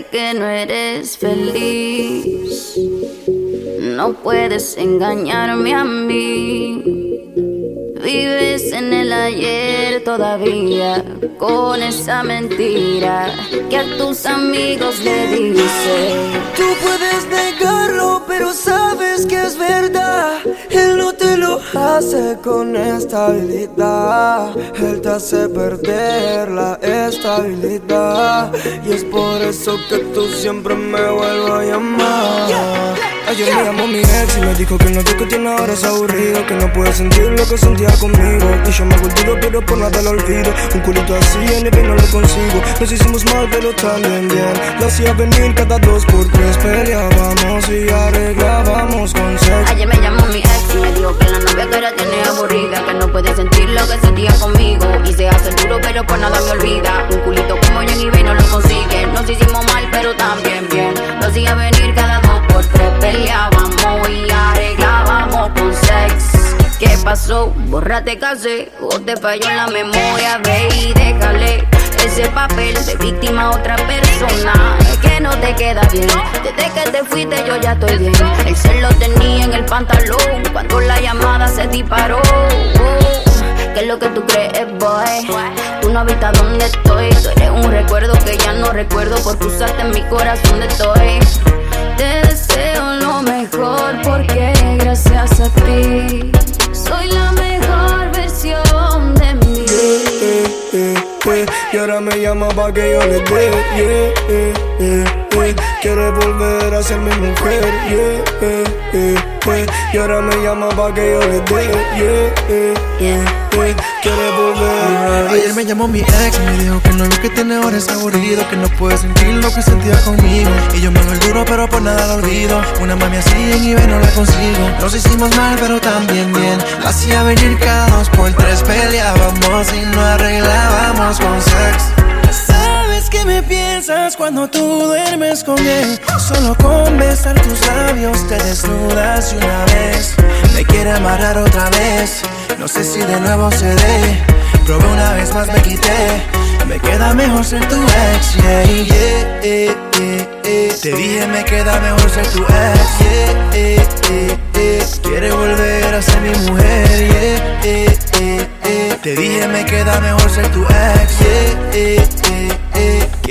que no eres feliz. No puedes engañarme a mí. Vives en el ayer todavía con esa mentira que a tus amigos le dices. Tú puedes negarlo, pero sabes que es verdad. Hace con estabilidad. Él te hace perder la estabilidad. Y es por eso que tú siempre me vuelves a llamar. Ayer me llamó mi ex y me dijo que no es que tiene ahora es aburrido Que no puede sentir lo que sentía conmigo Y yo me volvido pero por nada lo olvido Un culito así en el no lo consigo Nos hicimos mal pero también bien Lo hacía venir cada dos por tres Peleábamos y ahora tiene aburrida Que no puede sentir lo que sentía conmigo Y se hace duro pero por nada me olvida Un culito como Jenny B no lo consigue Nos hicimos mal pero también bien Lo hacía venir cada dos por tres peleábamos y arreglábamos con sex. ¿Qué pasó? Bórrate casi o te falló en la memoria, ve y déjale ese papel de víctima a otra persona que no te queda bien. Desde que te fuiste yo ya estoy bien. El cel lo tenía en el pantalón disparó. ¿Qué es lo que tú crees, boy? Tú no habitas donde estoy. Tú eres un recuerdo que ya no recuerdo porque usaste en mi corazón de estoy. Te deseo lo mejor porque gracias a ti soy la mejor versión de mí. y ahora me llama pa' que yo le dé. Quiere volver a ser mi mujer. Y ahora me llama pa' que yo le dé. Quiere volver. Ayer me llamó mi ex y me dijo que no lo que tiene ahora es aburrido. Que no puede sentir lo que sentía conmigo. Y yo me el duro, pero por nada lo olvido. Una mami así en eBay no la consigo. Nos hicimos mal, pero también bien. La hacía venir cada dos por tres. Peleábamos y no arreglábamos con sex. Sabes que me piensas cuando tú duermes Solo con besar tus labios te desnudas y una vez. Me quiere amarrar otra vez. No sé si de nuevo se dé. Probé una vez más, me quité. Me queda mejor ser tu ex, yeah, yeah, yeah, Te dije me queda mejor ser tu ex. Quiere volver a ser mi mujer. Te dije me queda mejor ser tu ex,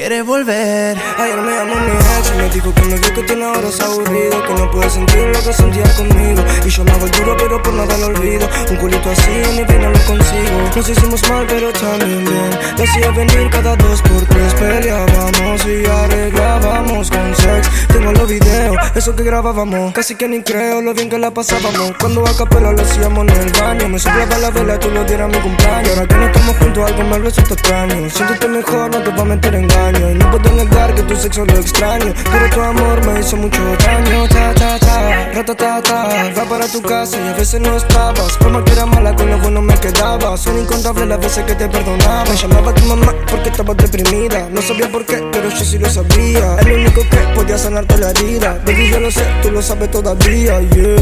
Quiere volver. Ayer me llamó mi ex y me dijo que lo que tiene ahora es aburrido Que no puede sentir lo que sentía conmigo. Y yo me hago el duro pero por nada lo olvido. Un culito así mi vida lo consigo. Nos hicimos mal pero también bien. Hacía venir cada dos por tres Peleábamos y arreglábamos con sex Tengo los videos, eso que grabábamos Casi que ni creo lo bien que la pasábamos. Cuando a capela lo hacíamos en el baño. Me soplaba la vela que lo diera mi cumpleaños. Ahora que no estamos juntos algo me siento extraño. Siéntete mejor, no te voy a meter en engaño. Y no puedo negar que tu sexo lo extraño. Pero tu amor me hizo mucho daño. Ta ta ta, rata ta ta Va para tu casa y a veces no estabas. Como que era mala con lo bueno me quedaba. Son incontables las veces que te perdonaba. Me llamaba tu mamá porque estaba deprimida. No sabía por qué, pero yo sí lo sabía. El único que podía sanarte la herida. Baby yo lo sé, tú lo sabes todavía Yeah,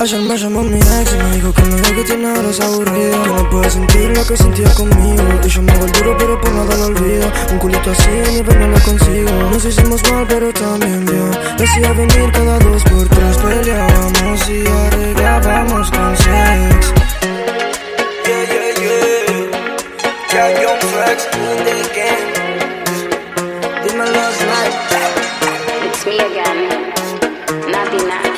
Ayer me llamó mi ex y me dijo que lo que tiene ahora es aburrido Que no puede sentir lo que sentía conmigo Y yo me el duro pero por nada lo olvido. Un culito así ni ver no lo consigo. Nos hicimos mal pero también bien Decía venir cada dos por tres. Peleábamos y arreglábamos con sex me again, Natina.